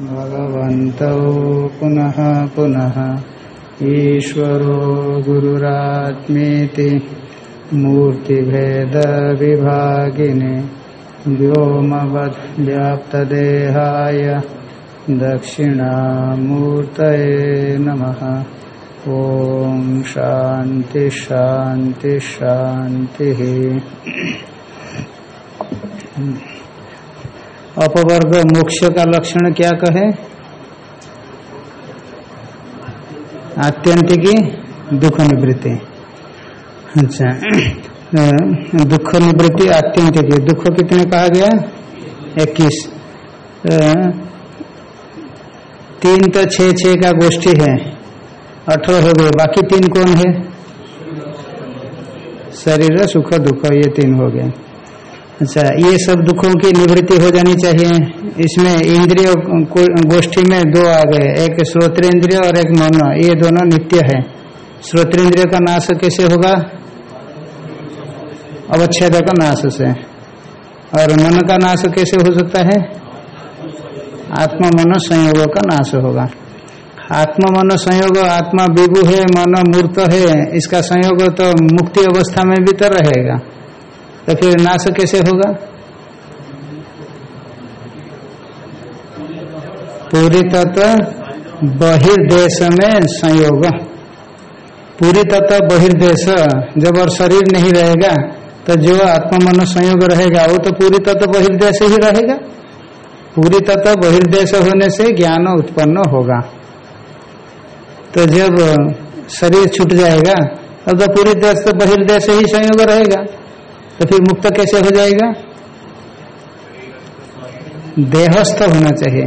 भगवन्तौ पुनः पुनः। ईश्वरो गुरुरात्मेति मूर्तिभेदविभागिने व्योमवद्व्याप्तदेहाय दक्षिणामूर्तये नमः। ॐ शान्ति शान्ति शान्तिः। अपवर्ग मोक्ष का लक्षण क्या कहे? आत्यंतिकी दुख निवृत्ति। अच्छा दुख निवृत्ति आत्यंतिकी। दुख कितने कहा गया? इक्कीस। तीन तो छह छह का गोष्ठी है। अठारह हो गए। बाकी तीन कौन है? शरीर, सुख, दुख, ये तीन हो गए। अच्छा ये सब दुखों की निवृत्ति हो जानी चाहिए। इसमें इंद्रिय गोष्ठी में दो आ गए, एक श्रोतेंद्रिय और एक मन। ये दोनों नित्य है। श्रोत श्रोतेंद्रिय का नाश कैसे होगा? अवच्छेद का नाश से। और मन का नाश कैसे हो सकता है? आत्मा मन संयोग का नाश होगा। आत्मा मन संयोग, आत्मा विभु है, मन मूर्त है, इसका संयोग तो मुक्ति अवस्था में भी तो रहेगा। तो फिर नाश कैसे होगा? पूरी तत्व बहिर्देश में संयोग। पूरी तत्व बहिर्देश, जब और शरीर नहीं रहेगा तो जो आत्मा मन संयोग रहेगा, वो तो पूरी तत्व बहिर्देश ही रहेगा। पूरी तत्व बहिर्देश होने से ज्ञान उत्पन्न होगा। तो जब शरीर छूट जाएगा, तब तो पूरी देश तो बहिर्देश ही संयोग रहेगा। तो फिर मुक्त कैसे हो जाएगा? देहस्थ होना चाहिए।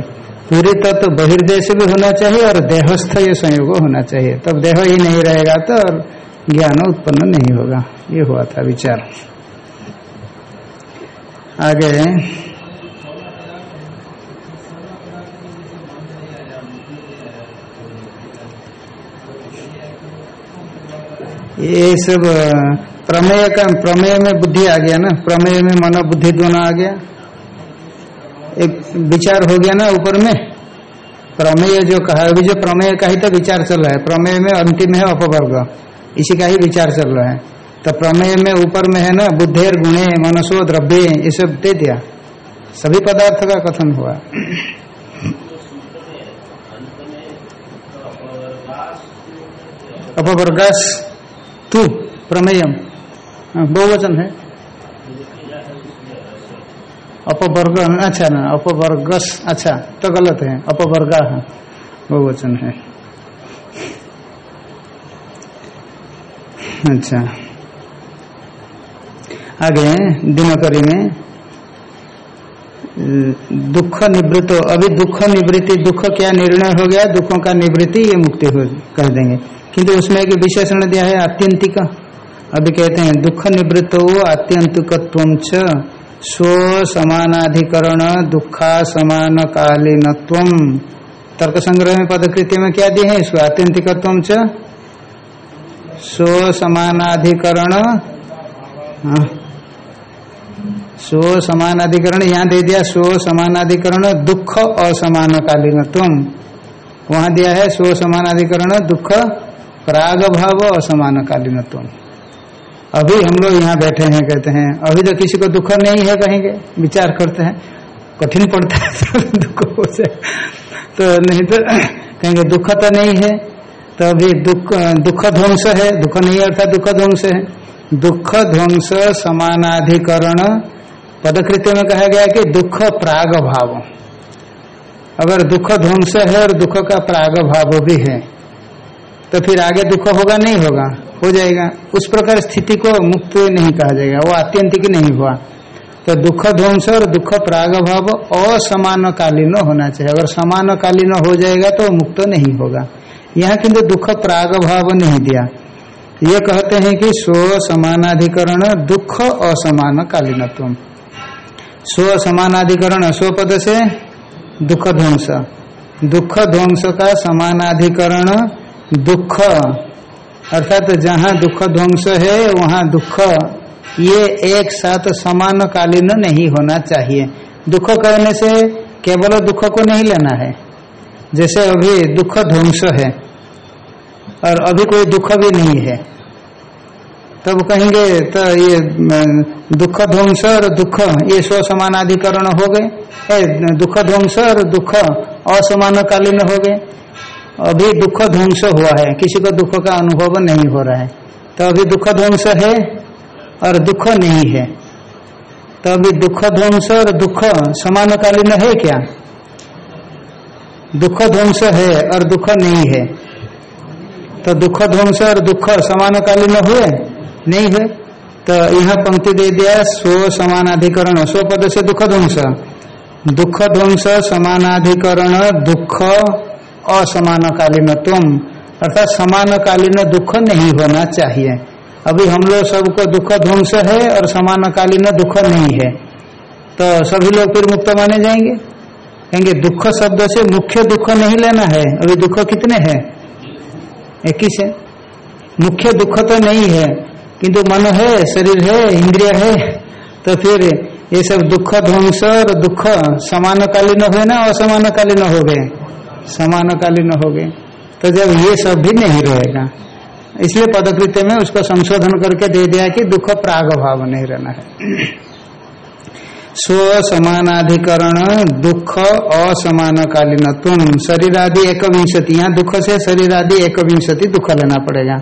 पूरी तत्व तो बहिर्देश भी होना चाहिए और देहस्थ ये संयोग होना चाहिए। तब देह ही नहीं रहेगा तो और ज्ञान उत्पन्न नहीं होगा। ये हुआ था विचार। आगे। ये सब प्रमेय का प्रमेय में बुद्धि आ गया ना? प्रमेय में मनो बुद्धि दोनों आ गया। एक विचार हो गया ना ऊपर में? प्रमेय जो कहा अभी जो प्रमेय का ही तो विचार चल रहा है। प्रमेय में अंतिम है अपवर्ग। इसी का ही विचार चल रहा है। तो प्रमेय में ऊपर में है ना बुद्धेर गुणे, मनसो, द्रव्य, ये सब दे दिया। सभी पदार्थ का कथन हुआ। अपवर्गास तू प्रमेयम। बहुवचन है। अपवर्ग अच्छा ना, अपवर्गस अच्छा तो गलत है। अपवर्गा बहुवचन है। अच्छा। आगे, दिनकरी में, दुख निवृत्त, अभी दुख निवृत्ति, दुख क्या निर्णय हो गया? दुखों का निवृत्ति, ये मुक्ति हो, कह देंगे। किंतु उसमें एक विशेषण दिया है, आत्यंतिक। अभी कहते हैं, दुख निवृत्त हो आत्यंतिकत्व स्व समानाधिकरण दुखा समान कालीन तर्क संग्रह में पदकृति में क्या दिए हैं? इसको आत्यंतिकत्व स्व समानाधिकरण स्व समानाधिकरण, यहाँ दे दिया, स्व समानाधिकरण, दुख असमान कालीन वहाँ दिया है, स्व समानाधिकरण, दुख प्राग भाव असमान कालीन अभी हम लोग यहाँ बैठे हैं, कहते हैं, अभी तो किसी को दुख नहीं है कहेंगे, विचार करते हैं। कठिन पड़ता है तो दुख हो जाए। तो नहीं तो कहेंगे, दुख तो नहीं है तो अभी दुख दुख ध्वंस है। दुख नहीं अर्थात दुख ध्वंस है। दुख ध्वंस समानाधिकरण, पदकृत्य में कहा गया कि दुख प्राग भाव अगर दुख ध्वंस है और दुख का प्राग भाव भी है तो फिर आगे दुख होगा, नहीं होगा? हो जाएगा। उस प्रकार स्थिति को मुक्त नहीं कहा जाएगा। वो आत्यंतिक नहीं हुआ। तो दुख ध्वंस और दुख प्राग भाव असमान कालीन होना चाहिए। अगर समान कालीन हो जाएगा तो मुक्त नहीं होगा। यहाँ किंतु दुख प्राग भाव नहीं दिया। ये कहते हैं कि स्व समानाधिकरण, दुख असमान कालीनत्व स्व समानाधिकरण, स्व पद से दुख ध्वंस। दुख ध्वंस का समानाधिकरण दुख। अर्थात जहाँ दुख ध्वंस है, वहाँ दुख। ये एक साथ समान कालीन नहीं होना चाहिए। दुख कहने से केवल दुख को नहीं लेना है। जैसे अभी दुख ध्वंस है, और अभी कोई दुख भी नहीं है। तब कहेंगे तो ये दुख ध्वंस और दुख, ये स्व समानाधिकरण हो गए। दुख ध्वंस और दुख असमानकालीन हो गए। अभी दुख ध्वंस हुआ है, किसी को दुख का अनुभव नहीं हो रहा है। तो अभी दुख ध्वंस है और दुख नहीं है। तो अभी दुख ध्वंस और दुख समानकालीन है क्या? दुख ध्वंस है और दुख नहीं है। तो दुख ध्वंस और दुख समानकालीन हुए? नहीं हुए तो यहाँ पंक्ति दे दिया, स्व समानाधिकरण, स्व पद से दुख ध्वंस। दुख ध्वंस समानाधिकरण, दुख असमानकालीन तुम। अर्थात समानकालीन दुख नहीं होना चाहिए। अभी हम लोग सबको दुख ध्वंस है और समानकालीन दुख नहीं है। तो सभी लोग फिर मुक्त माने जाएँगे? कहेंगे, दुख शब्द से मुख्य दुख नहीं लेना है। अभी दुख कितने हैं? इक्कीस है। मुख्य दुख तो नहीं है, किंतु मन है, शरीर है, इंद्रिय है तो फिर ये सब दुख ध्वंस और दुख समानकालीन हुए ना असमानकालीन हो गए। समानकालीन हो गए। तो जब ये सब भी नहीं रहेगा, इसलिए पदकृत्य में उसको संशोधन करके दे दिया कि दुख प्राग भाव नहीं रहना है। स्व समानाधिकरण, दुख असमानकालीन तुम शरीर आदि एक विंशति यहाँ दुख से शरीर आदि एक विंशति दुख लेना पड़ेगा।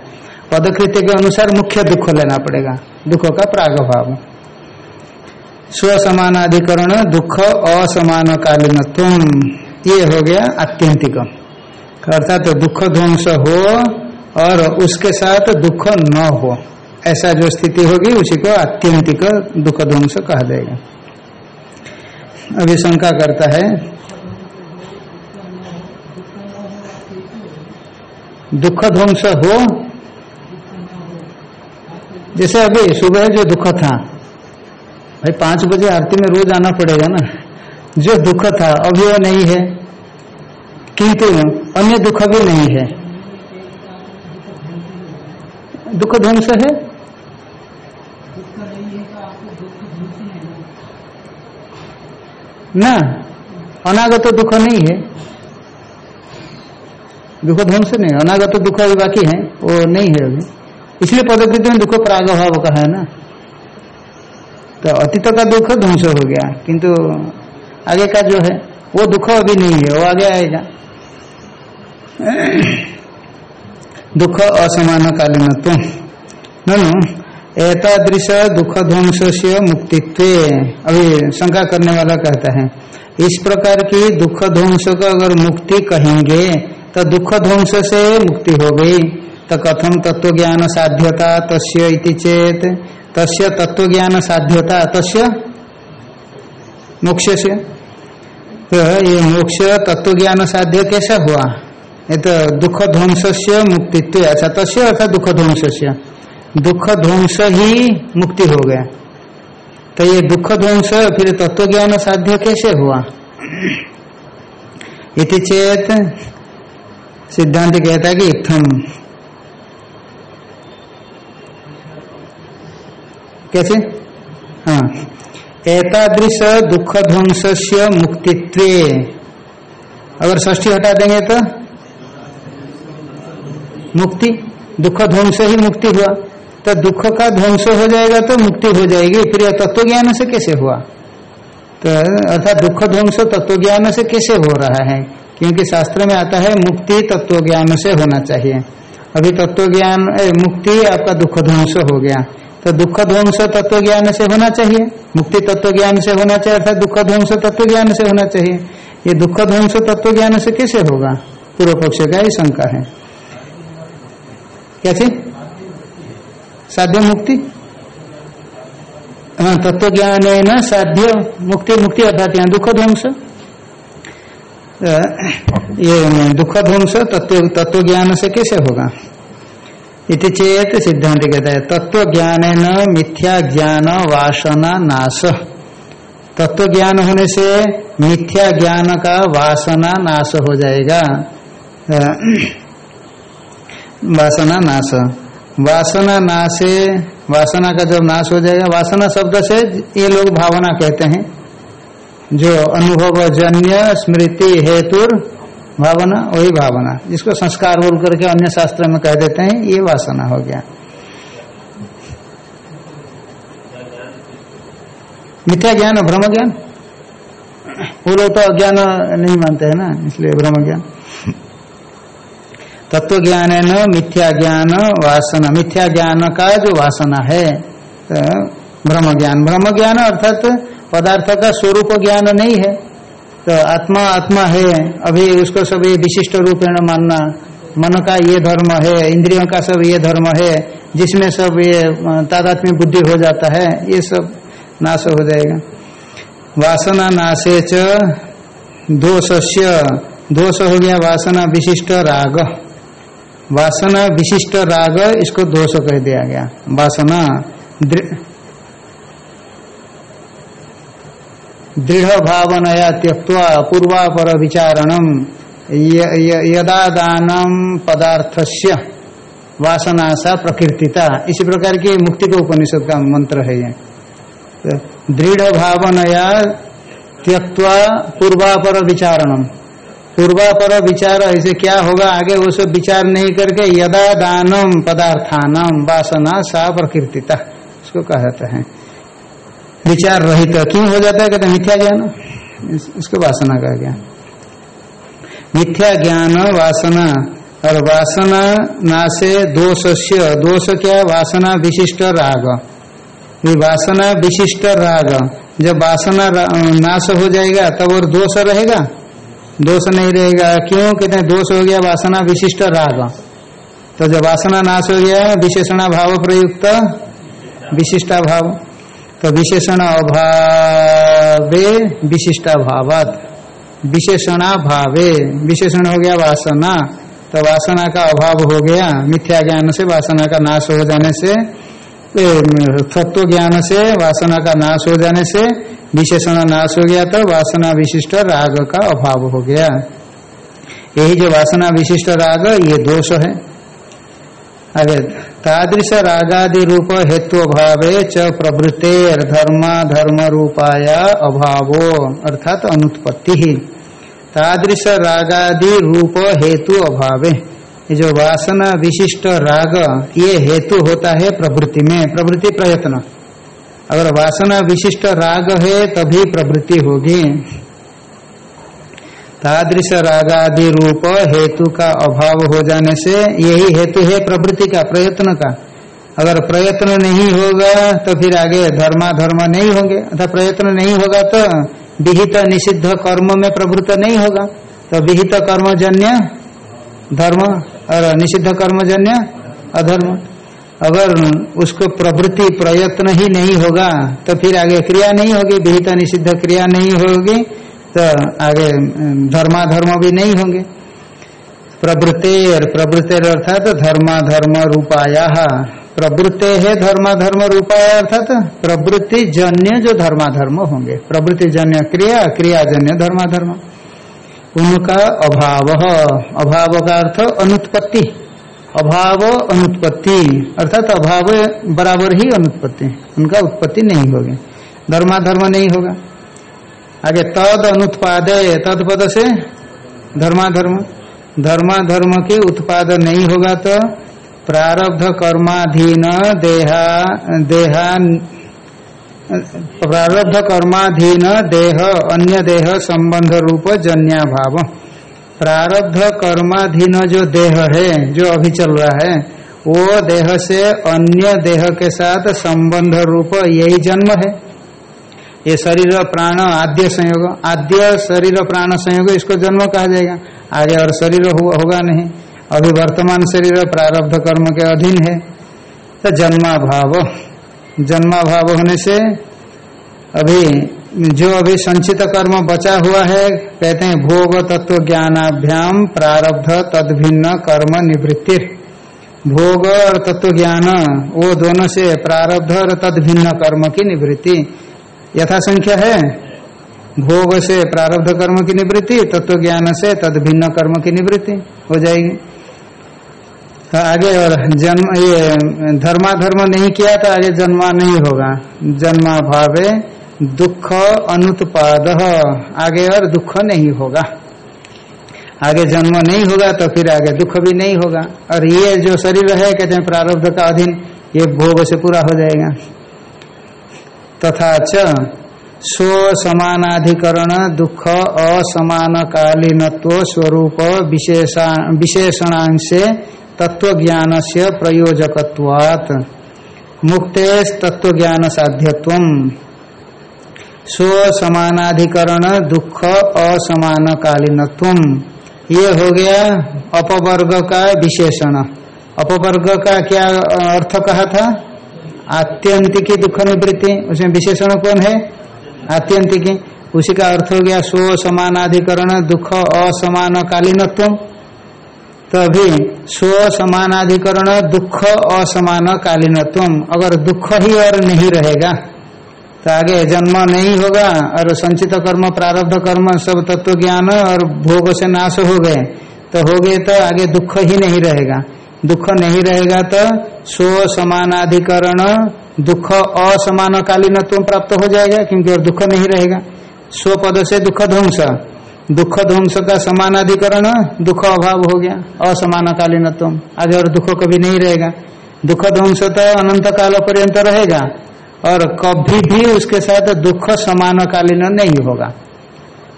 पदकृत्य के अनुसार मुख्य दुख लेना पड़ेगा, दुख का प्राग भाव। स्व समानाधिकरण, दुख असमान कालीन तुम ये हो गया आत्यंतिक अर्थात तो दुख ध्वंस हो और उसके साथ दुख न हो। ऐसा जो स्थिति होगी, उसी को आत्यंतिक दुख ध्वंस कहा जाएगा। अभी शंका करता है, दुख ध्वंस हो, जैसे अभी सुबह जो दुख था, भाई पाँच बजे आरती में रोज आना पड़ेगा ना। जो दुख था अभी वो नहीं है। किंतु अन्य दुख भी नहीं है। दुख ध्वंस है? ना, अनागत तो दुख नहीं है। दुख ध्वंस नहीं, अनागत तो दुख अभी बाकी है, वो नहीं है अभी। इसलिए पदकृति में दुख प्राग भाव का है ना। तो अतीत का दुख ध्वंस हो गया, किंतु आगे का जो है, वो दुख अभी नहीं है, वो आगे आएगा। दुख असमान कालीन तो एतादृश दुख ध्वंस से अभी शंका करने वाला कहता है, इस प्रकार की दुख ध्वंस का अगर मुक्ति कहेंगे तो दुख ध्वंस से मुक्ति हो गई। तो कथम तत्व ज्ञान साध्यता तस्य इति चेत। तस्य तत्व ज्ञान साध्यता तस्य मोक्ष से। तो ये मोक्ष तत्व ज्ञान साध्य कैसा हुआ? ये तो दुख ध्वंस से मुक्तित्व अच्छा तस्य अर्थात दुख ध्वंस से दुख ध्वंस ही मुक्ति हो गया। तो ये दुख ध्वंस फिर तत्व ज्ञान साध्य कैसे हुआ? इति चेत सिद्धांत कहता है कि इथम कैसे? हाँ। एतादृश दुख ध्वंस से मुक्तित्व। अगर ष्ठी हटा देंगे तो? मुक्ति? दुख ध्वंस ही मुक्ति हुआ। तो दुख का ध्वंस हो जाएगा तो मुक्ति हो जाएगी। फिर तत्व ज्ञान से कैसे हुआ? तो अर्थात दुख ध्वंस तत्व ज्ञान से कैसे हो रहा है? क्योंकि शास्त्र में आता है, मुक्ति तत्व ज्ञान से होना चाहिए। अभी तत्व ज्ञान मुक्ति आपका दुख ध्वंस हो गया। तो दुख ध्वंस तत्व ज्ञान से होना चाहिए। मुक्ति तत्व ज्ञान से होना चाहिए, अर्थात दुख ध्वंस तत्व ज्ञान से होना चाहिए। ये दुख ध्वंस तत्व ज्ञान से कैसे होगा? पूर्व पक्ष का ही शंका है। क्या थी? साध्य मुक्ति? हाँ तत्व ज्ञान है न साध्य मुक्ति मुक्ति अर्थात यहाँ दुख ध्वंस। ये दुख ध्वंस तत्व तत्व ज्ञान से कैसे होगा? इति चेत सिद्धांत कहता है तत्व ज्ञान न मिथ्या ज्ञान वासना नाश। तत्व ज्ञान होने से मिथ्या ज्ञान का वासना नाश हो जाएगा। वासना नाश। वासना नाशे, वासना का जब नाश हो जाएगा, वासना शब्द से ये लोग भावना कहते हैं। जो अनुभव जन्य स्मृति हेतु भावना, वही भावना। जिसको संस्कार बोल करके अन्य शास्त्र में कह देते हैं, ये वासना हो गया। मिथ्या ज्ञान भ्रम ज्ञान वो लोग तो अज्ञान नहीं मानते हैं ना, इसलिए ब्रह्म ज्ञान तत्व ज्ञान है न मिथ्या ज्ञान वासना। मिथ्या ज्ञान का जो वासना है तो ब्रह्म ज्ञान ब्रह्म ज्ञान अर्थात पदार्थ का स्वरूप ज्ञान नहीं है। तो आत्मा आत्मा है। अभी उसको सब ये विशिष्ट रूपेण मानना, मन का ये धर्म है, इंद्रियों का सब ये धर्म है, जिसमें सब ये तादात्म्य बुद्धि हो जाता है, ये सब नाश हो जाएगा। वासना नाशे च दोषस्य। दोष हो गया वासना विशिष्ट राग। वासना विशिष्ट राग, इसको दोष कह दिया गया। वासना दृढ़ भावनया त्यक्वा पूर्वापर विचारणम यदा दानम पदार्थस्य वासना सा प्रकृतिता इसी प्रकार की मुक्ति को उपनिषद का मंत्र है ये। दृढ़ भावनया त्यक्वा पूर्वापर विचारणम पूर्वापर विचार ऐसे क्या होगा? आगे वो सब विचार नहीं करके यदा दानम पदार्थानम वासना सा प्रकृतिता इसको कहते हैं। विचार रहित क्यों हो जाता है? कहते मिथ्या ज्ञान। इसको वासना का ज्ञान मिथ्या ज्ञान वासना और वासना नाशे दोष दोष क्या वासना विशिष्ट राग। ये वासना विशिष्ट राग। जब वासना नाश हो जाएगा, तब और दोष रहेगा? दोष नहीं रहेगा। क्यों? कहते हैं, दोष हो गया, वासना विशिष्ट राग। तो जब वासना नाश हो गया विशेषणा भाव प्रयुक्त विशिष्टा भाव तो विशेषण अभावे विशेषणा भावे विशेषण हो गया वासना। तो वासना का अभाव हो गया, मिथ्या ज्ञान से वासना का नाश हो जाने से तत्व ज्ञान से वासना का नाश हो जाने से विशेषण नाश हो गया तो वासना विशिष्ट राग का अभाव हो गया। यही जो वासना विशिष्ट राग, ये दोष है। आगे तादृश रागादि रूप हेतु अभाव च प्रवृत्तेर धर्म धर्म रूपाया अभावो, अर्थात अनुत्पत्ति। ही तादृश रागादि रूप हेतु अभावे ये जो वासना विशिष्ट राग, ये हेतु होता है प्रवृत्ति में प्रवृत्ति प्रयत्न। अगर वासना विशिष्ट राग है, तभी प्रवृत्ति होगी। तादृश रागादि रूप हेतु का अभाव हो जाने से यही हेतु है प्रवृत्ति का, प्रयत्न का। अगर प्रयत्न नहीं होगा तो फिर आगे धर्मा धर्म नहीं होंगे। अर्थात प्रयत्न नहीं होगा तो विहित निषिद्ध कर्म में प्रवृत्त नहीं होगा। तो विहित कर्मजन्य धर्म और निषिद्ध कर्मजन्य अधर्म। अगर उसको प्रवृत्ति, प्रयत्न ही नहीं होगा तो फिर आगे क्रिया नहीं होगी। विहित निषिद्ध क्रिया नहीं होगी। तो आगे धर्माधर्म भी नहीं होंगे। प्रवृत्तेर प्रवृत्तेर अर्थात तो धर्माधर्म रूपाया। प्रवृत्ते है धर्माधर्म रूपाया अर्थात तो प्रवृत्ति जन्य जो धर्माधर्म होंगे। प्रवृत्ति जन्य क्रिया, क्रियाजन्य धर्माधर्म। उनका अभाव। अभाव का अर्थ अनुत्पत्ति। अभाव अनुत्पत्ति। अर्थात अभाव बराबर ही अनुत्पत्ति। उनका उत्पत्ति नहीं होगी। धर्माधर्म नहीं होगा। आगे तद अनुत्पाद तद पद से धर्माधर्म। धर्माधर्म के उत्पाद नहीं होगा तो प्रारब्ध कर्माधीन देहा देहा, प्रारब्ध कर्माधीन देह, अन्य देह संबंध रूप जन्या भाव प्रारब्ध कर्माधीन जो देह है, जो अभी चल रहा है, वो देह से अन्य देह के साथ संबंध रूप यही जन्म है। ये शरीर प्राण आद्य संयोग, आद्य शरीर प्राण संयोग, इसको जन्म कहा जाएगा। आगे और शरीर होगा नहीं। अभी वर्तमान शरीर प्रारब्ध कर्म के अधीन है। तो जन्मा भाव जन्माभाव होने से अभी जो अभी संचित कर्म बचा हुआ है, कहते हैं भोग तत्व ज्ञानाभ्याम प्रारब्ध तद भिन्न कर्म निवृत्ति। भोग और तत्व ज्ञान, वो दोनों से प्रारब्ध और तद भिन्न कर्म की निवृत्ति। यथा संख्या है। भोग से प्रारब्ध कर्म की निवृत्ति, तत्व ज्ञान से तद भिन्न कर्म की निवृत्ति हो जाएगी। तो आगे और जन्म, ये धर्माधर्म नहीं किया तो आगे जन्मा नहीं होगा। जन्मा भावे दुख अनुत्पाद, आगे और दुख नहीं होगा। आगे जन्म नहीं होगा तो फिर आगे दुख भी नहीं होगा। और ये जो शरीर है, कहते हैं प्रारब्ध का अधीन, ये भोग से पूरा हो जाएगा। तथा च स्व समानाधिकरण दुख असमान कालीनत्व स्वरूप विशेषणांशे तत्व ज्ञान से प्रयोजकवात मुक्ते तत्व ज्ञान साध्यत्व स्व समानाधिकरण दुख असमान कालीनत्व ये हो गया अपवर्ग का विशेषण। अपवर्ग का क्या अर्थ कहा था? आत्यंतिकी दुख निवृत्ति, उसमें विशेषण कौन है? आत्यंतिकी। उसी का अर्थ हो गया स्व समानाधिकरण, दुख असमान कालीनत्व तो अभी स्व समानाधिकरण, दुख असमान कालीनत्व अगर दुख ही और नहीं रहेगा तो आगे जन्म नहीं होगा, और संचित कर्म, प्रारब्ध कर्म, सब तत्व ज्ञान और भोग से नाश हो गए तो हो गए तो आगे दुख ही नहीं रहेगा। दुख नहीं रहेगा तो स्व समानाधिकरण, दुख असमान कालीन प्राप्त हो जाएगा, क्योंकि और दुख नहीं रहेगा। स्व पद से दुख ध्वंस। दुख ध्वंस का समानाधिकरण, दुख अभाव हो गया असमान कालीन आगे और दुख कभी नहीं रहेगा। दुख ध्वंस तो अनंत काल पर्यंत रहेगा, और कभी भी उसके साथ दुख समानकालीन नहीं होगा।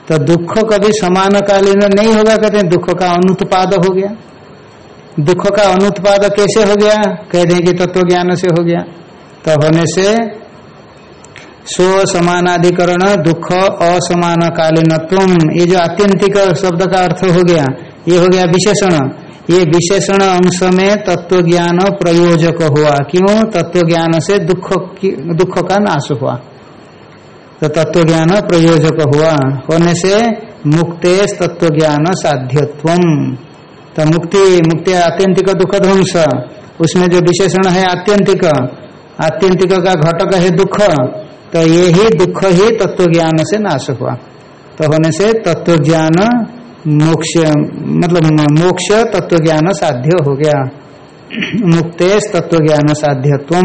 तो दुख कभी समानकालीन नहीं होगा, कहते दुख का अनुत्पाद हो गया। दुख का अनुत्पाद कैसे हो गया? कह दें कि तत्व ज्ञान से हो गया। तो होने से स्व समानाधिकरण दुख असमान कालीनत्व ये जो आत्यंतिक शब्द का अर्थ हो गया, ये हो गया विशेषण। ये विशेषण अंश में तत्व ज्ञान प्रयोजक हुआ। क्यों? तत्व ज्ञान से दुख दुख का नाश हुआ। तो तत्व ज्ञान प्रयोजक हुआ। होने से मुक्ते तत्व ज्ञान साध्यत्व तो मुक्ति मुक्ति आत्यंतिक दुख ध्वंस उसमें जो विशेषण है आत्यंतिक आत्यंतिक का घटक है दुख। तो ये ही दुख ही तत्व ज्ञान से नाश हुआ। तो होने से तत्व ज्ञान मोक्ष मतलब मोक्ष तत्व ज्ञान साध्य हो गया। मुक्ते तत्व ज्ञान साध्य साध्यत्व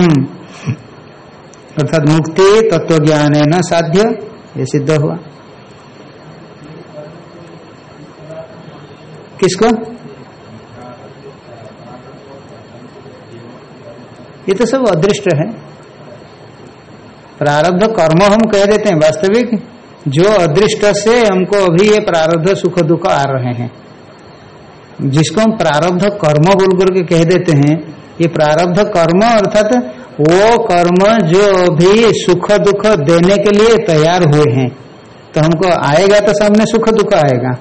अर्थात मुक्ति तत्व ज्ञान है न साध्य, ये सिद्ध हुआ। किसको? ये तो सब अदृष्ट है। प्रारब्ध कर्म हम कह देते हैं, वास्तविक। जो अदृष्ट से हमको अभी ये प्रारब्ध सुख दुख आ रहे हैं। जिसको हम प्रारब्ध कर्म बोल करके कह देते हैं, ये प्रारब्ध कर्म अर्थात वो कर्म जो अभी सुख दुख देने के लिए तैयार हुए हैं। तो हमको आएगा तो सामने सुख दुख आएगा।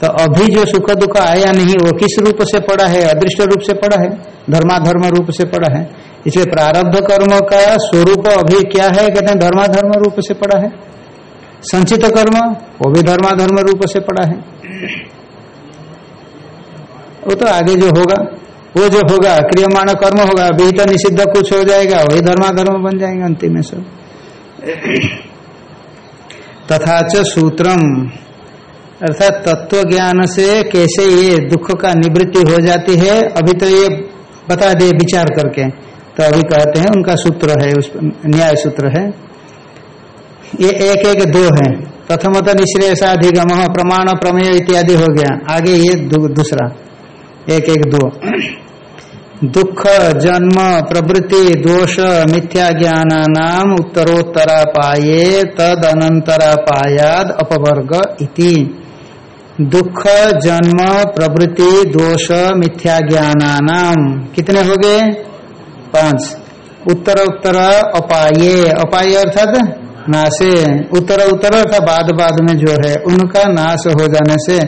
तो अभी जो सुख दुख आया नहीं, वो किस रूप से पड़ा है? अदृष्ट रूप से पड़ा है? धर्माधर्म रूप से पड़ा है? इसलिए प्रारब्ध कर्म का स्वरूप अभी क्या है? कहते हैं धर्माधर्म रूप से पड़ा है। संचित कर्म, वो भी धर्माधर्म रूप से पड़ा है। वो तो आगे जो होगा, वो जो होगा, क्रियमाण कर्म होगा, अभी तो निषिद्ध कुछ हो जाएगा, वही धर्माधर्म बन जाएँगे अंतिम में सब। तथा सूत्रम। अर्थात तत्व ज्ञान से कैसे ये दुख का निवृत्ति हो जाती है, अभी तो ये बता दे विचार करके। तो अभी कहते हैं उनका सूत्र है, उस न्याय सूत्र है। ये एक एक दो है। प्रथमतः निश्रेषाधिगम प्रमाण, प्रमेय इत्यादि हो गया। आगे ये दूसरा। एक एक दो। दुख, जन्म, प्रवृत्ति, दोष, मिथ्या ज्ञान नाम उत्तरोत्तरा पाये तद अनंतरा पायाद अपवर्ग इति। दुख, जन्म, प्रवृत्ति, दोष, मिथ्या ज्ञान नाम कितने हो गए? पाँच। उत्तर उत्तर, अपाये। अपाये अर्थात नाशे। उत्तर उत्तर अर्थात बाद बाद में जो है, उनका नाश हो जाने से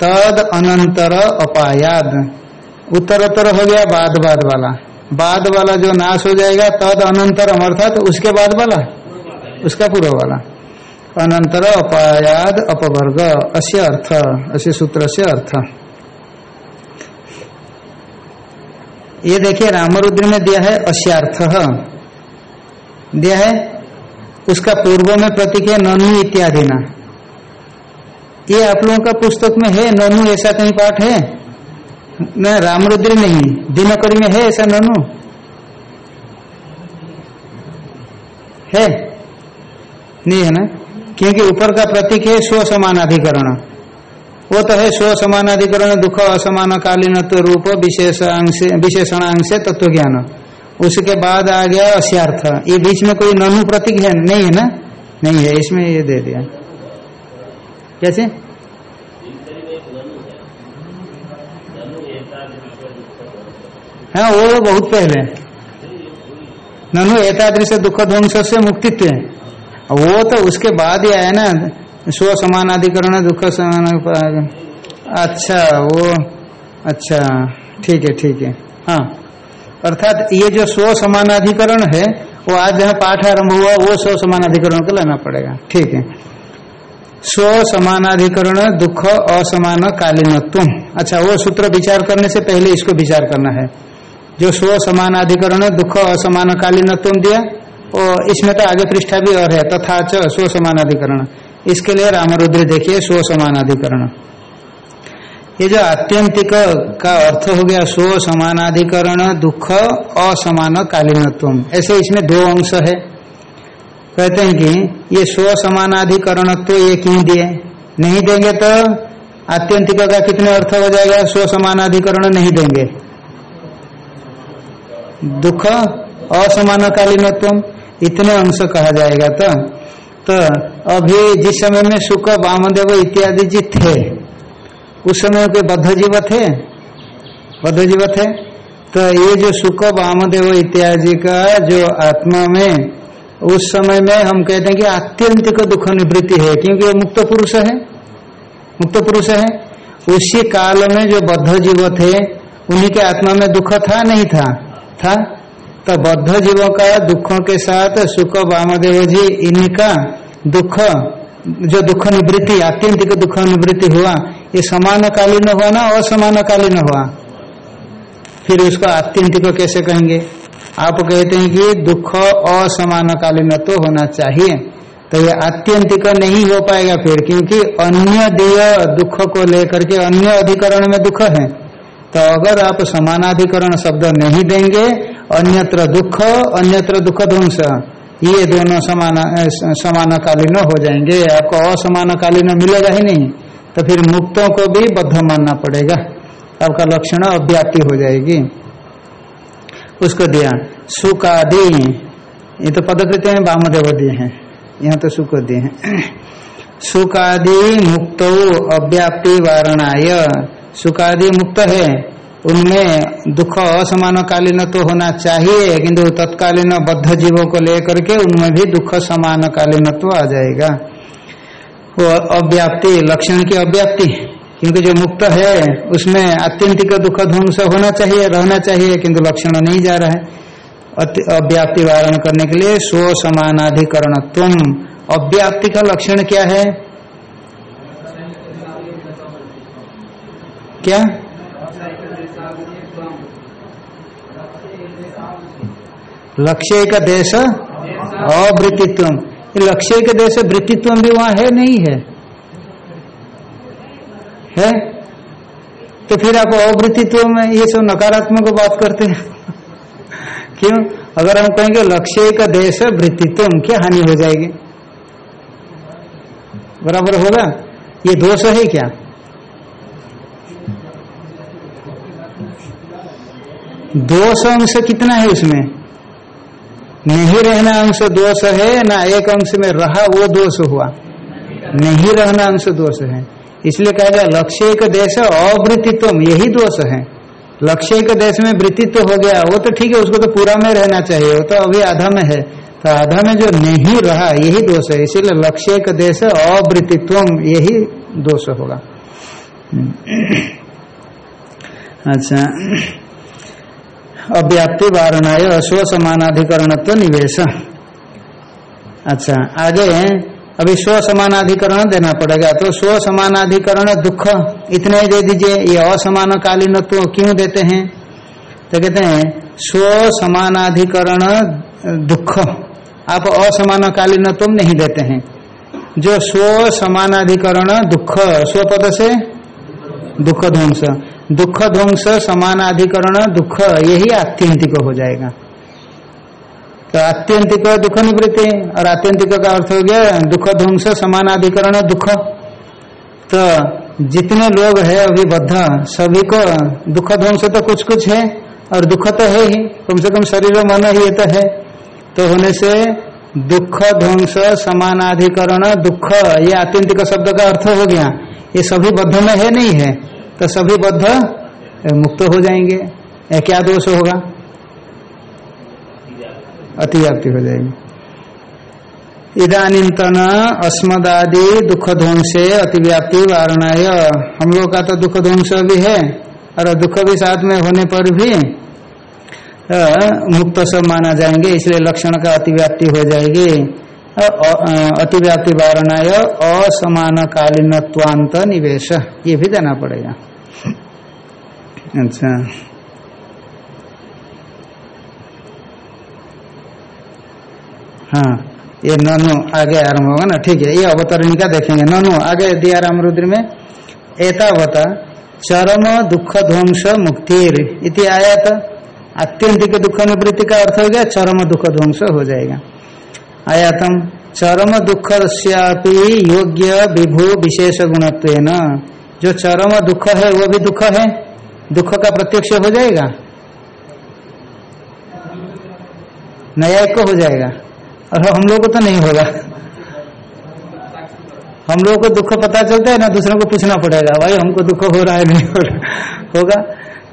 तद अनंतर अपायाद। उत्तरोत्तर हो गया बाद बाद वाला। बाद वाला जो नाश हो जाएगा, तद अनंतर अर्थात उसके बाद वाला? उसका पूर्व वाला। अनंतर अपायाद अपवर्ग, अस्य अर्थ, अस्य सूत्र से अर्थ। ये देखिए, रामरुद्र में दिया है अस्यार्थ। दिया है उसका पूर्व में प्रतीक है ननु इत्यादि ना ये आप लोगों का पुस्तक में है ननु ऐसा कहीं पाठ है? न, रामरुद्र नहीं दिनकरी में है ऐसा ननु है। नहीं है ना? क्योंकि ऊपर का प्रतीक है स्व समानाधिकरण। वो तो है स्व समानाधिकरण, दुख असमान कालीन रूप, विशेष विशेषण अंश तत्व ज्ञान उसके बाद आ गया अस्यार्थ। ये बीच में कोई ननु प्रतीक है? नहीं है ना? नहीं है, इसमें ये दे दिया। कैसे? हाँ वो बहुत पहले। ननु एतादृश दुख ध्वंस से मुक्तित्व वो तो उसके बाद ही आया ना, स्व समानाधिकरण, दुख समान अच्छा वो अच्छा ठीक है ठीक है हाँ। अर्थात ये जो स्व समानाधिकरण है, वो आज जहाँ पाठ आरंभ हुआ, वो स्व समानाधिकरण को लेना पड़ेगा, ठीक है। स्व समानाधिकरण, दुख, असमान, कालीनत्व। अच्छा वो सूत्र विचार करने से पहले इसको विचार करना है। जो स्व समानाधिकरण, दुख, असमान, कालीनत्व दिया और इसमें तो आगे पृष्ठा भी और है, तथा च स्व समानाधिकरण। इसके लिए रामरुद्र देखिए, स्व समानाधिकरण। ये जो आत्यंतिक का अर्थ हो गया, स्व समानाधिकरण, दुख, असमान कालीनत्व ऐसे इसमें दो अंश है। कहते हैं कि ये स्व समानाधिकरण तो ये क्यों दिए। नहीं देंगे तो आत्यंतिक का कितने अर्थ हो जाएगा? स्व समानाधिकरण नहीं देंगे। दुख, असमान कालीनत्व इतने अंश कहा जाएगा तो तो अभी जिस समय में सुख, वामदेव इत्यादि जी थे, उस समय कोई बद्ध जीव थे? बद्ध जीव थे? तो ये जो सुख, वामदेव इत्यादि का जो आत्मा में, उस समय में हम कहते हैं कि आत्यंतिक दुख निवृत्ति है, क्योंकि वो मुक्त पुरुष है। मुक्त पुरुष है। उसी काल में जो बद्ध जीव थे, उन्हीं के आत्मा में दुख था, नहीं था? था। तो बद्ध जीवों का दुखों के साथ सुख, वामदेव जी इनका दुख, जो दुख निवृत्ति, आत्यंतिक दुख निवृत्ति हुआ, ये समान कालीन हुआ ना असमान कालीन हुआ? फिर उसको आत्यंतिक कैसे कहेंगे? आप कहते हैं कि दुख असमान कालीन तो होना चाहिए। तो ये आत्यंतिक नहीं हो पाएगा फिर, क्योंकि अन्य देय दुख को लेकर के अन्य अधिकरण में दुख है। तो अगर आप समानाधिकरण शब्द नहीं देंगे अन्यत्र दुख अन्यत्र दुख ध्वंस ये दोनों समान समानकालीन हो जाएँगे। आपको असमानकालीन मिलेगा ही नहीं तो फिर मुक्तों को भी बद्ध मानना पड़ेगा। आपका लक्षण अव्याप्ति हो जाएगी। उसको दिया सुख आदि ये तो पदकृत्य में वामदेव दिए हैं। यहाँ तो सुख दिए हैं। सुख आदि मुक्त अव्याप्ति वारणाय। सुखादि मुक्त है। उनमें दुख असमान कालीन तो होना चाहिए, किंतु तत्कालीन बद्ध जीवों को लेकर के उनमें भी दुख समान कालीनत्व आ जाएगा। वो अव्याप्ति, लक्षण की अव्याप्ति, क्योंकि जो मुक्त है, उसमें आत्यंतिक दुख ध्वंस होना चाहिए, रहना चाहिए, किंतु लक्षण नहीं जा रहा। है अव्याप्ति वारण करने के लिए स्व समानाधिकरण तुम। अव्याप्ति का लक्षण क्या है? क्या? लक्ष्य का देश अवृत्तित्व लक्ष्य का देश वृत्तित्व भी वहाँ है नहीं है। है? तो फिर आप अवृत्तित्व में ये सब नकारात्मक बात करते हैं। क्यों? अगर हम कहेंगे लक्ष्य का देश वृत्तित्व क्या हानि हो जाएगी? बराबर होगा? ये दोष है क्या? दोष अंश कितना है उसमें? नहीं रहना अंश दोष है, ना एक अंश में रहा वो दोष हुआ। नहीं रहना अंश दोष है। इसलिए कहा गया, लक्ष्य एक देश अवृत्तित्व यही दोष है। लक्ष्य एक देश में वृत्तित्व हो गया, वो तो ठीक है, उसको तो पूरा में रहना चाहिए, वो तो अभी आधा में है। तो आधा में जो नहीं रहा, यही दोष है। इसीलिए लक्ष्य एक देश अवृत्तित्व यही दोष होगा। अच्छा। अव्याप्ति वारणाय स्व समानाधिकरणत्व निवेश। अच्छा आगे अभी स्व समानाधिकरण देना पड़ेगा तो स्व समानाधिकरण दुख इतने दे दीजिए, ये असमान कालीन तो क्यों देते हैं? तो कहते हैं, स्व समानाधिकरण दुख, आप असमान कालीन तुम नहीं देते हैं। जो स्व समानाधिकरण दुख, स्व पद से दुख ध्वंस। दुख ध्वंस समानाधिकरण दुख, यही आत्यंतिक हो जाएगा। तो आत्यंतिक दुख निवृत्ति, और आत्यंतिक का अर्थ हो गया दुख ध्वंस समानाधिकरण दुख। तो जितने लोग है अभी बद्ध, सभी को दुख ध्वंस तो कुछ कुछ है, और दुख तो है ही, कम से कम शरीर मन ही तो है। तो होने से दुख ध्वंस समानाधिकरण दुख, ये आत्यंतिक शब्द का अर्थ हो गया। ये सभी बद्ध में है, नहीं है। तो सभी बद्ध मुक्त हो जाएँगे। क्या दोष होगा? अतिव्याप्ति हो जाएगी। इदानीतन अस्मदादि दुख ध्वंसे अतिव्याप्ति वारणाय। हम लोग का तो दुख ध्वंस भी है, और दुख भी साथ में होने पर भी मुक्त सब माना जाएँगे, इसलिए लक्षण का अतिव्याप्ति हो जाएगी। अतिव्याप्ति वारणाय असमान कालीनत्वांत निवेश। ये भी देना पड़ेगा। अच्छा। हाँ ये ननु आगे आरंभ होगा ना? ठीक है, ये अवतरणिका देखेंगे। ननु, आगे दिया राम रुद्र में, एतावता, चरम दुख ध्वंस मुक्तिर इति आया था आत्यंतिक दुख निवृत्ति का अर्थ हो गया, चरम दुख ध्वंस हो जाएगा। आयातम। चरम दुख योग्य विभू विशेष गुणत्व जो चरम दुख है, वो भी दुख है। दुख का प्रत्यक्ष हो जाएगा। न्यायिक को हो जाएगा। और हम लोग को तो नहीं होगा। हम लोगों को दुख पता चलता है ना, दूसरों को पूछना पड़ेगा, भाई, हमको दुख हो रहा है, नहीं हो रहा? होगा।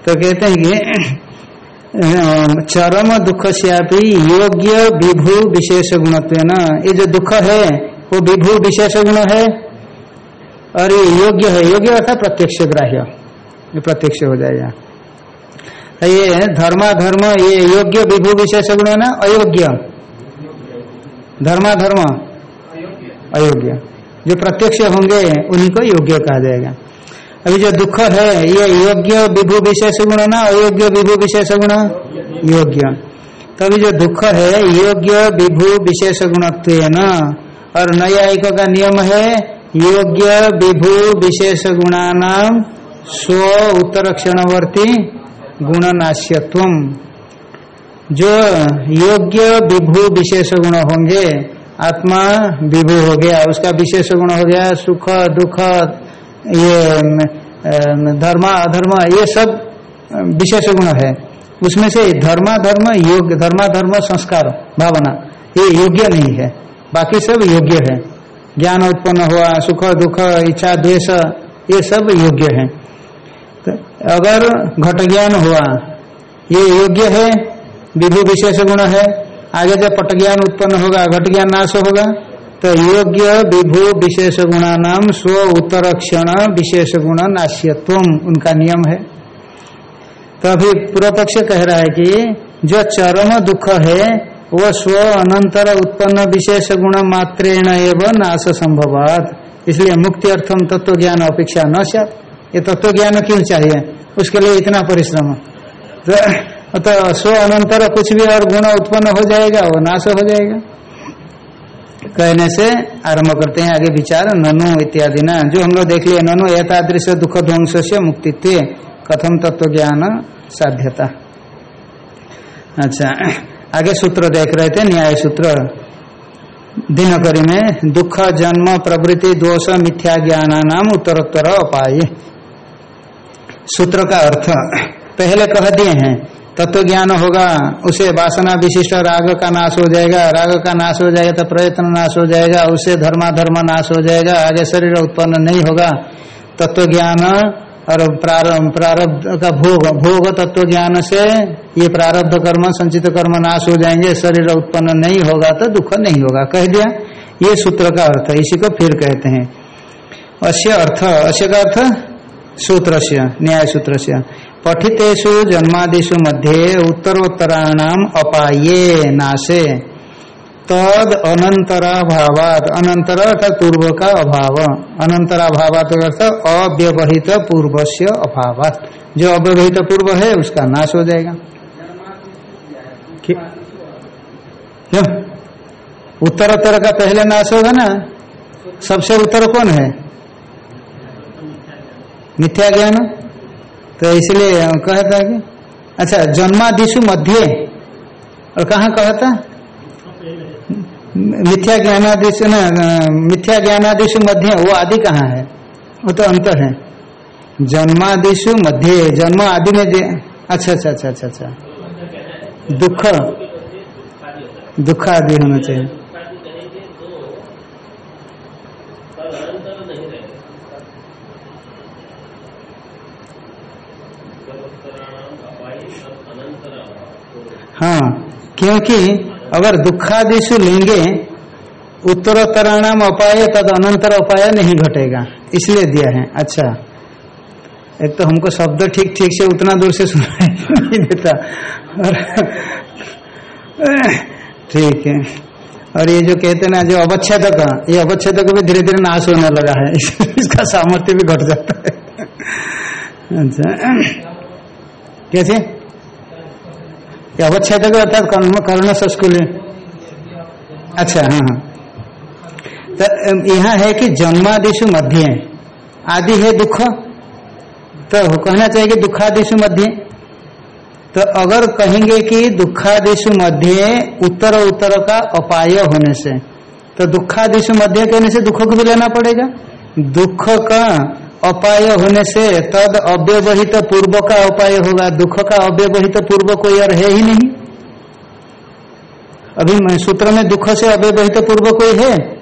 तो कहते हैं कि चरम दुख से योग्य विभू विशेष गुणत्व न ये जो दुख है, वो विभू विशेष गुण है, और ये योग्य है। योग्य अर्थात प्रत्यक्ष ग्राह्य। ये प्रत्यक्ष हो जाएगा। ये धर्मा धर्म ये योग्य विभू विशेष गुण है ना? अयोग्य। धर्मा धर्म अयोग्य। जो प्रत्यक्ष होंगे, उन्हीं को योग्य कहा जाएगा। अभी जो दुख है, ये योग्य विभू विशेष गुण ना, अयोग्य विभू विशेष गुण? योग्य। तो अभी जो दुख है, योग्य विभू विशेष गुणत्व न और न्यायिक का नियम है, योग्य विभू विशेष गुणा नाम स्व उत्तर क्षणवर्ती गुणनाश्यत्व। जो योग्य विभू विशेष गुण होंगे, आत्मा विभू हो गया, उसका विशेष गुण हो गया, सुख, दुख ये धर्मा, अधर्म, ये सब विशेष गुण है। उसमें से धर्मा, धर्म, योग, धर्मा, धर्म, संस्कार, भावना, ये योग्य नहीं है। बाकी सब योग्य है। ज्ञान उत्पन्न हुआ, सुख, दुख, इच्छा, द्वेष, ये सब योग्य है। तो अगर घट ज्ञान हुआ, ये योग्य है, विधि विशेष गुण है, आगे जब पट ज्ञान उत्पन्न होगा, घट ज्ञान नाश होगा तो योग्य विभु विशेष गुणा नाम स्व उत्तर क्षण विशेष गुण नाश्यत्व उनका नियम है। तो अभी पूर्व पक्ष कह रहा है कि जो चरम दुख है, वह स्व अनंतर उत्पन्न विशेष गुण मात्रेण एवं नाश संभवात। इसलिए मुक्ति अर्थम तत्व ज्ञान अपेक्षा न सत। ये तत्व ज्ञान क्यों चाहिए? उसके लिए इतना परिश्रम। तो तो स्व अनंतर कुछ भी और गुण उत्पन्न हो जाएगा, वो नाश हो जाएगा। कहने से आरंभ करते हैं, आगे विचार, ननु इत्यादि ना। जो हम लोग देख लिया ननु एतादृश दुख ध्वंस से मुक्तित्व, कथम तत्व ज्ञान साध्यता। अच्छा आगे सूत्र देख रहे थे, न्याय सूत्र। दिनकरी में, दुख, जन्म, प्रवृत्ति, दोष, मिथ्या ज्ञान नाम उत्तरोत्तर उपाय। सूत्र का अर्थ, पहले कह दिए हैं तत्व ज्ञान होगा, उसे वासना विशिष्ट राग का नाश हो जाएगा। राग का नाश हो जाएगा तो प्रयत्न नाश हो जाएगा, उसे धर्माधर्म नाश हो जाएगा, आगे शरीर उत्पन्न नहीं होगा। तत्व ज्ञान और प्रारब्ध प्रारब्ध का भोग भोग तत्व ज्ञान से ये प्रारब्ध कर्म, संचित कर्म नाश हो जाएँगे, शरीर उत्पन्न नहीं होगा तो दुख नहीं होगा। कह दिया, ये सूत्र का अर्थ इसी को फिर कहते हैं। अश्य अर्थ अश्य का अर्थ सूत्र से न्याय सूत्र से पठितेषु जन्मादिषु मध्ये उत्तरोत्तराणाम अपाये नाशे। तद अनंतराभावात अनंतर अर्थात पूर्व का अभाव। अनंतराभावात अर्थ अव्यवहित पूर्व से अभाव जो अव्यवहित पूर्व है, उसका नाश हो जाएगा। क्यों? उत्तरोत्तर का पहले नाश होगा ना? सबसे उत्तर कौन है? मिथ्या ज्ञान? तो इसलिए कहता कि अच्छा जन्मादिशु मध्य, और कहा कहता? मिथ्या ज्ञानादिशु ना, मिथ्या ज्ञानादिशु मध्य, वो आदि कहाँ है? वो तो अंतर है। जन्मादिशु मध्य, जन्म आदि में अच्छा अच्छा अच्छा अच्छा अच्छा। दुख। दुख आदि होना चाहिए। हाँ क्योंकि अगर दुखादिशु लेंगे, उत्तरोत्तराणाम अपाय तद अनंतर अपाय नहीं घटेगा। इसलिए दिया है। अच्छा। एक तो हमको शब्द ठीक ठीक से उतना दूर से सुनाई नहीं देता। और ठीक है। और ये जो कहते ना, जो अवच्छेद का ये अवच्छेद भी धीरे धीरे नाश होने लगा है। इसका सामर्थ्य भी घट जाता है। अच्छा। कैसे? अवच्छेद अर्थात कर्ण संस्कुल अच्छा हाँ हाँ। तो यहाँ है कि जन्मादिशु मध्य आदि है दुख। तो कहना चाहिए कि दुखादिशु मध्य तो अगर कहेंगे कि दुखादिशु मध्य उत्तर उत्तर का अपाय होने से तो दुखादिशु मध्य कहने से दुख को भी लेना पड़ेगा। दुख का अपाय होने से तद अव्यवहित पूर्व का उपाय होगा दुख का अव्यवहित पूर्व कोई और है ही नहीं। अभी सूत्र में दुख से अव्यवहित पूर्व कोई है?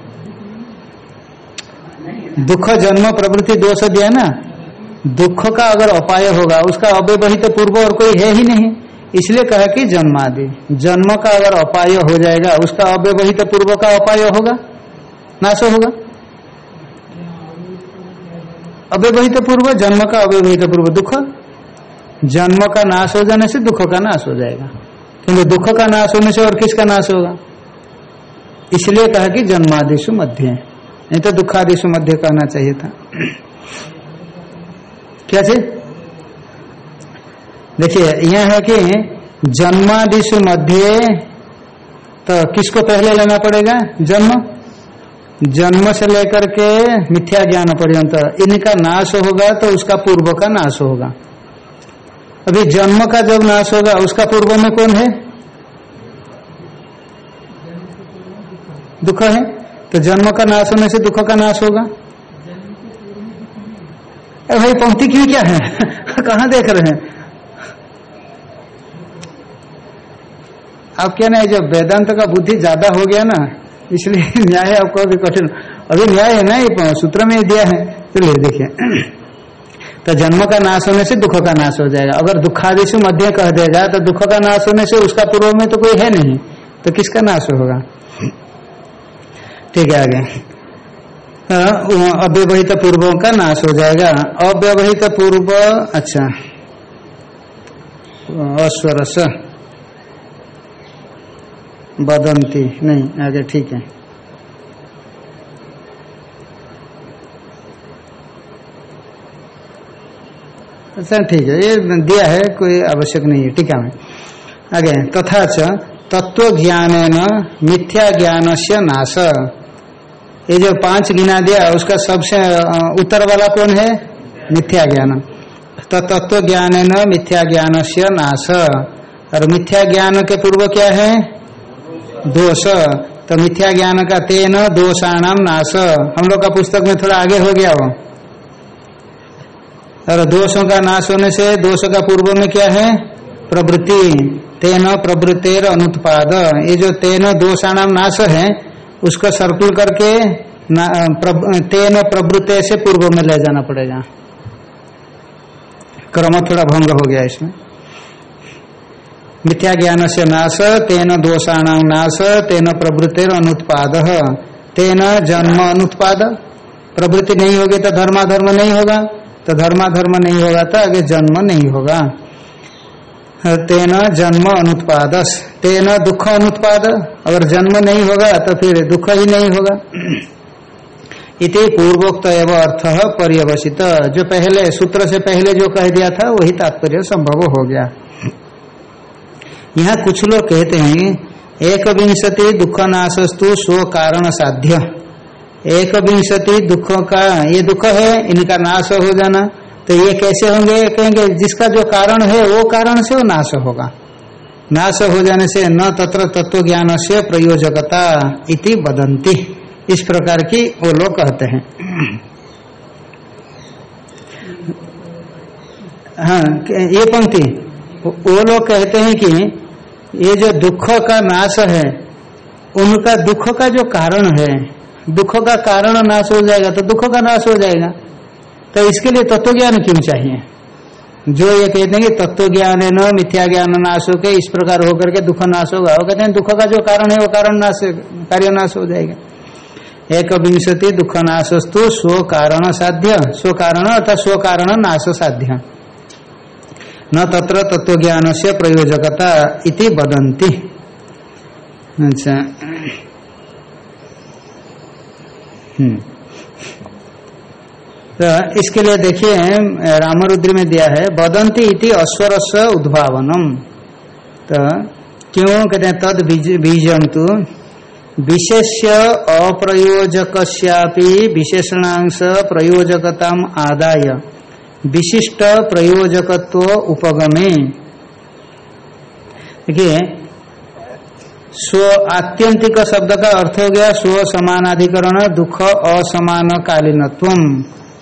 दुख, जन्म, प्रवृत्ति, दोष दिया ना? दुख का अगर उपाय होगा, उसका अव्यवहित पूर्व और कोई है ही नहीं। इसलिए कहा कि जन्मादि, जन्म का अगर उपाय हो जाएगा, उसका अव्यवहित पूर्व का उपाय होगा, नाश होगा। अव्यवहित पूर्व जन्म का अव्यवहित पूर्व दुख, जन्म का नाश हो जाने से दुख का नाश हो जाएगा। क्योंकि दुख का नाश होने से और किसका नाश होगा? इसलिए कहा कि जन्मादिशु मध्य नहीं तो दुखादिशु मध्य कहना चाहिए था। क्या चीज़? देखिए, यह है कि जन्मादिशु मध्य तो किसको पहले लेना पड़ेगा? जन्म? जन्म से लेकर के मिथ्या ज्ञान पर्यंत इनका नाश होगा तो उसका पूर्व का नाश होगा। अभी जन्म का जब नाश होगा, उसका पूर्व में कौन है? दुख है? तो जन्म का नाश होने से दुख का नाश होगा। अरे भाई, पंक्ति क्यों क्या है? कहा देख रहे हैं? आप क्या ना जब वेदांत का बुद्धि ज़्यादा हो गया ना इसलिए न्याय आपको अभी कठिन। अभी न्याय है ना ये सूत्र में दिया है। तो देखिए। तो जन्म का नाश होने से दुख का नाश हो जाएगा। अगर दुखादेश मध्य कह देगा तो दुख का नाश होने से उसका पूर्व में तो कोई है नहीं। तो किसका नाश होगा? ठीक है आगे। अव्यवहित पूर्वों का नाश हो जाएगा। अव्यवहित पूर्व अच्छा। अस्वरस बदंती। नहीं, आगे ठीक है। अच्छा ठीक है। ये दिया है, कोई आवश्यक नहीं है टीका में आगे, तथा च तत्व ज्ञान मिथ्या ज्ञान से नाश। ये जो पाँच गिना दिया, उसका सबसे उत्तर वाला कौन है? मिथ्या ज्ञान तो तत्व ज्ञान मिथ्या ज्ञान से नाश। और मिथ्या ज्ञान के पूर्व क्या है? दोष। तो मिथ्या ज्ञान का तेन दोषाणाम नाश। हम लोग का पुस्तक में थोड़ा आगे हो गया वो। और दोषों का नाश होने से दोष का पूर्व में क्या है? प्रवृत्ति। तेन प्रवृत्तिर अनुत्पाद। ये जो तेन दोषाणाम नाश है, उसका सर्कुल करके तेन प्रवृत्ति से पूर्व में ले जाना पड़ेगा। क्रम थोड़ा भंग हो गया इसमें। मिथ्या ज्ञान से नाश, तेन दोषाण नाश, तेन प्रवृत्तिर अनुत्पाद तेन जन्म अनुत्पाद प्रवृत्ति नहीं होगी तो धर्माधर्म नहीं होगा। तो धर्माधर्म नहीं होगा तो आगे जन्म नहीं होगा। तेन जन्म अनुत्पाद तेन दुख अनुत्पाद अगर जन्म नहीं होगा तो फिर दुख ही नहीं होगा। इति पूर्वोक्त एवं अर्थ, पर्यवसित। जो पहले, सूत्र से पहले जो कह दिया था, वही तात्पर्य संभव हो गया। यहाँ कुछ लोग कहते हैं एक विंशति दुख नाशस्तु स्व कारण साध्य। एक विंशति दुख का, ये दुख है, इनका नाश हो जाना। तो ये कैसे होंगे? कहेंगे, जिसका जो कारण है, वो कारण से वो नाश होगा। नाश हो जाने से न तत्र तत्व ज्ञान से प्रयोजकता इति बदंती इस प्रकार की वो लोग कहते हैं। हाँ ये पंक्ति, वो लोग कहते हैं कि ये जो दुख का नाश है, उनका दुख का जो कारण है, दुख का कारण नाश हो जाएगा तो दुख का नाश हो जाएगा। तो इसके लिए तत्व ज्ञान क्यों चाहिए? जो ये कहते हैं कि तत्व ज्ञान है न, मिथ्या ज्ञान नाश हो के इस प्रकार होकर के दुख नाश होगा। वो कहते हैं दुख का जो कारण है, वो कारण नाश, कार्य नाश हो जाएगा। एक विंशति दुख नाशस्तु स्व कारण साध्य। स्व कारण अर्थात स्व कारण नाश साध्य। न तत्र तत्व ज्ञान से प्रयोजकता इति बदंती अच्छा। तो इसके लिए देखिए, रामरुद्र में दिया है बदंती इति अश्वरस उद्भावनम। तो क्यों कहते हैं, तद बीजम तो विशेष्य अप्रयोजक विशेषणांश प्रयोजकता आदाय। विशिष्ट प्रयोजकत्व उपगमे। देखिए, स्व आत्यंतिक शब्द का अर्थ हो गया स्व समानाधिकरण, दुख असमान कालीनत्व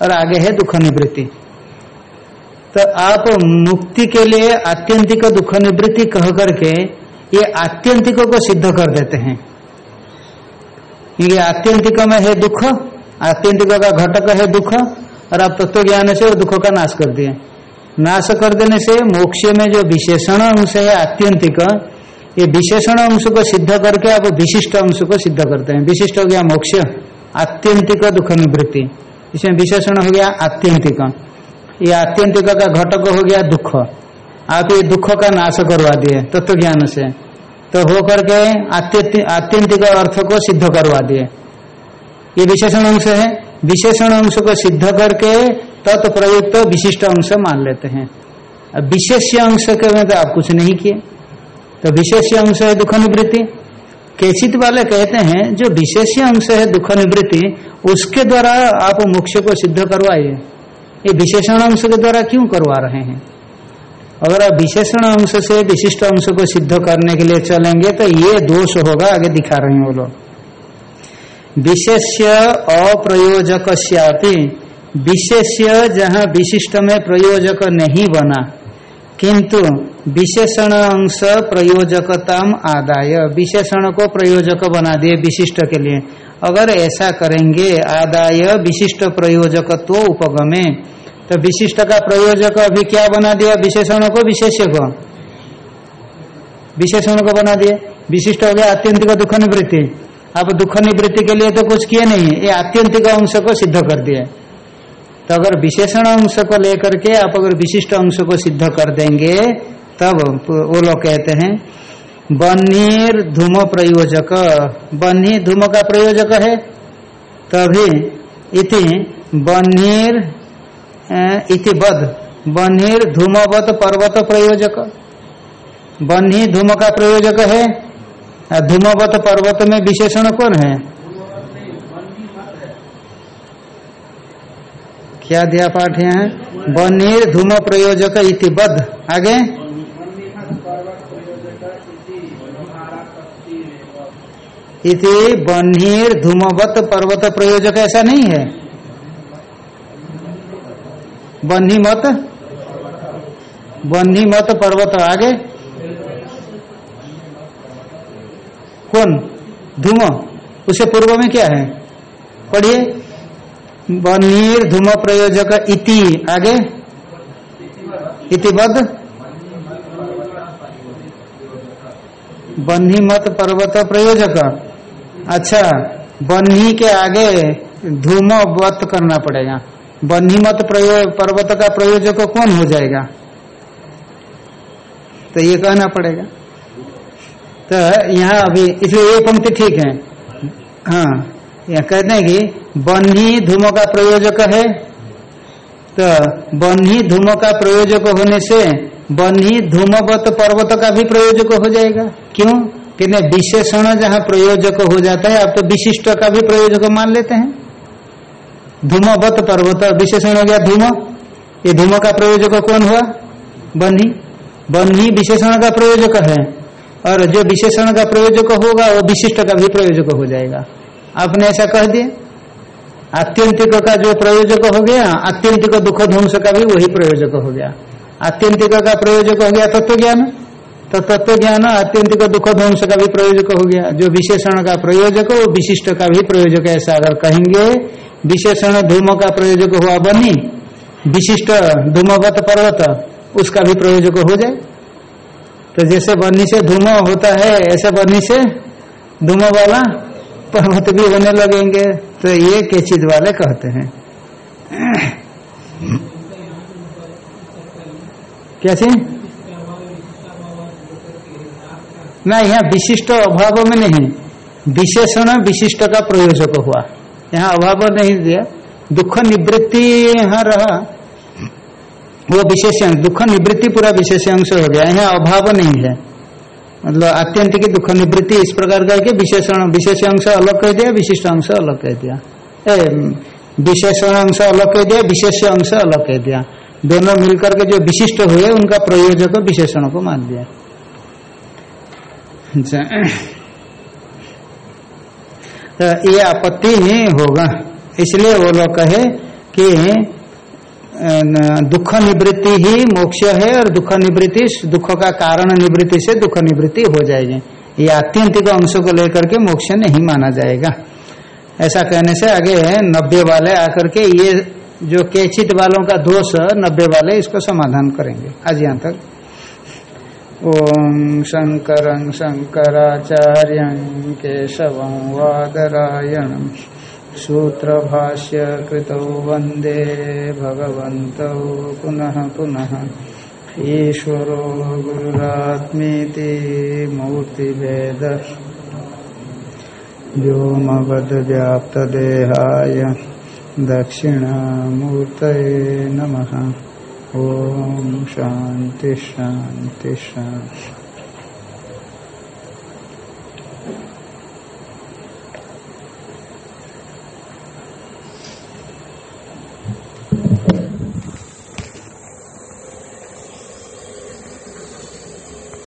और आगे है दुख निवृत्ति। तो आप मुक्ति के लिए आत्यंतिक दुख निवृत्ति कह करके ये आत्यंतिक को सिद्ध कर देते हैं। ये आत्यंतिक में है दुख, आत्यंतिक का घटक है दुख और आप तत्व ज्ञान से दुख का नाश कर दिए। नाश कर देने से मोक्ष में जो विशेषण अंश है, आत्यंतिक, ये विशेषण अंश को सिद्ध करके आप विशिष्ट अंश को सिद्ध करते हैं। विशिष्ट हो गया मोक्ष, आत्यंतिक दुख निवृत्ति। इसमें विशेषण हो गया आत्यंतिक। ये आत्यंतिक का घटक हो गया दुख। आप ये दुख का नाश करवा दिए तत्व ज्ञान से। तो हो करके आत्यंतिक अर्थ को सिद्ध करवा दिए। ये विशेषण अंश है। विशेषण अंश को सिद्ध करके तत्प्रयुक्त तो विशिष्ट अंश मान लेते हैं। विशेष अंश के में तो आप कुछ नहीं किए। तो विशेष अंश है दुख निवृत्ति। केचित वाले कहते हैं, जो विशेष अंश है दुख निवृत्ति, उसके द्वारा आप मोक्ष को सिद्ध करवाइए। ये विशेषण अंश के द्वारा क्यों करवा रहे हैं? अगर आप विशेषण अंश से विशिष्ट अंश को सिद्ध करने के लिए चलेंगे तो ये दोष होगा, आगे दिखा रहे हैं वो लोग। विशेष्य अप्रयोजक विशेष्य जहाँ विशिष्ट में प्रयोजक नहीं बना, किंतु विशेषण अंश प्रयोजकता आदाय, विशेषण को प्रयोजक बना दिए विशिष्ट के लिए। अगर ऐसा करेंगे, आदाय विशिष्ट प्रयोजकत्व उपगमे तो विशिष्ट का प्रयोजक अभी क्या बना दिया? विशेषण को विशेष्य को। विशेषण को बना दिए। विशिष्ट हो गया अत्यंतिक दुख निवृत्ति आप दुख निवृत्ति के लिए तो कुछ किए नहीं है। ये आत्यंतिक अंश को सिद्ध कर दिया तो अगर विशेषण अंश को लेकर के आप अगर विशिष्ट अंश को सिद्ध कर देंगे, तब वो लोग कहते हैं बनीर धूम प्रयोजक। बन्ही धूम का प्रयोजक है। तभी इति बनीर इति बद बनीर धूमवत पर्वत प्रयोजक। बन्ही धूम का प्रयोजक है। धूमवत पर्वत में विशेषण कौन है? क्या दिया पाठ यहाँ? बनीर धूम प्रयोजक इति बद आगे? इति बन्हीर धूमवत पर्वत प्रयोजक ऐसा नहीं है? बन्ही मत? बन्ही मत पर्वत आगे? कौन धूम। उसे पूर्व में क्या है? पढ़िए। बनीर धूम प्रयोजक इति। आगे। इतिबद्ध बन्ही मत पर्वत प्रयोजक। अच्छा बन्ही के आगे धूम वत करना पड़ेगा। बन्ही मत पर्वत का प्रयोजक कौन हो जाएगा? तो ये कहना पड़ेगा। तो यहाँ अभी इसलिए ये पंक्ति ठीक है। हाँ यह कहते हैं कि बन्ही धूम का प्रयोजक है। तो बन्ही धूम का प्रयोजक होने से बन्ही धूमवत पर्वत का भी प्रयोजक हो जाएगा। क्यों? कि विशेषण जहाँ प्रयोजक हो जाता है आप तो विशिष्ट का भी प्रयोजक मान लेते हैं। धूमवत पर्वत, विशेषण हो गया धूम। ये धूम का प्रयोजक कौन हुआ? बन्ही। वन ही विशेषण का प्रयोजक है। और जो विशेषण का प्रयोजक होगा, वो विशिष्ट का भी प्रयोजक हो जाएगा। आपने ऐसा कह दिया? आत्यंतिक का जो प्रयोजक हो गया, आत्यंतिक दुख ध्वंस का भी वही प्रयोजक हो गया। आत्यंतिक का प्रयोजक हो गया तत्व ज्ञान। तो तत्व ज्ञान, आत्यंतिक दुख ध्वंस का भी प्रयोजक हो गया। जो विशेषण का प्रयोजक, वो विशिष्ट का भी प्रयोजक, ऐसा अगर कहेंगे, विशेषण धूम का प्रयोजक हुआ बनी, विशिष्ट धूमवत पर्वत, उसका भी प्रयोजक हो जाए। तो जैसे बनी से धूम होता है, ऐसे बनी से धूम वाला पर्वत भी होने लगेंगे। तो ये केचित वाले कहते हैं। क्या चीज़? ना, यहाँ विशिष्ट अभाव में नहीं। विशेषण विशिष्ट का प्रयोजक हुआ। यहाँ अभाव नहीं दिया। दुख निवृत्ति यहाँ रहा। वो विशेष अंश दुख निवृत्ति पूरा विशेष अंश हो गया, यहाँ अभाव नहीं है। मतलब आत्यंतिक दुख निवृत्ति इस प्रकार का कि विशेषण विशेष अंश अलग कह दिया, विशिष्ट अंश अलग कह दिया। विशेषण अंश अलग कह दिया, विशेष अंश अलग कह दिया। दोनों मिलकर के जो विशिष्ट हुए, उनका प्रयोजक विशेषण को मान दिया तो ये आपत्ति ही होगा। इसलिए वो लोग कहे कि दुख निवृत्ति ही मोक्ष है और दुख निवृत्ति दुख का कारण निवृत्ति से दुख निवृत्ति हो जाएगी। ये आत्यंतिक अंशों को लेकर के मोक्ष नहीं माना जाएगा। ऐसा कहने से आगे नब्बे वाले आकर के ये जो केचित वालों का दोष नब्बे वाले इसको समाधान करेंगे। आज यहाँ तक। ओम शंकर शंकराचार्य केशव वादरायण। सूत्र भाष्य कृत वंदे भगवत पुनः पुनः। ईश्वरो गुरुरात्मीति मूर्तिभेद। व्योमवद्व्याप्तदेहाय दक्षिणामूर्तये नमः। ओम शांति शांति शांति।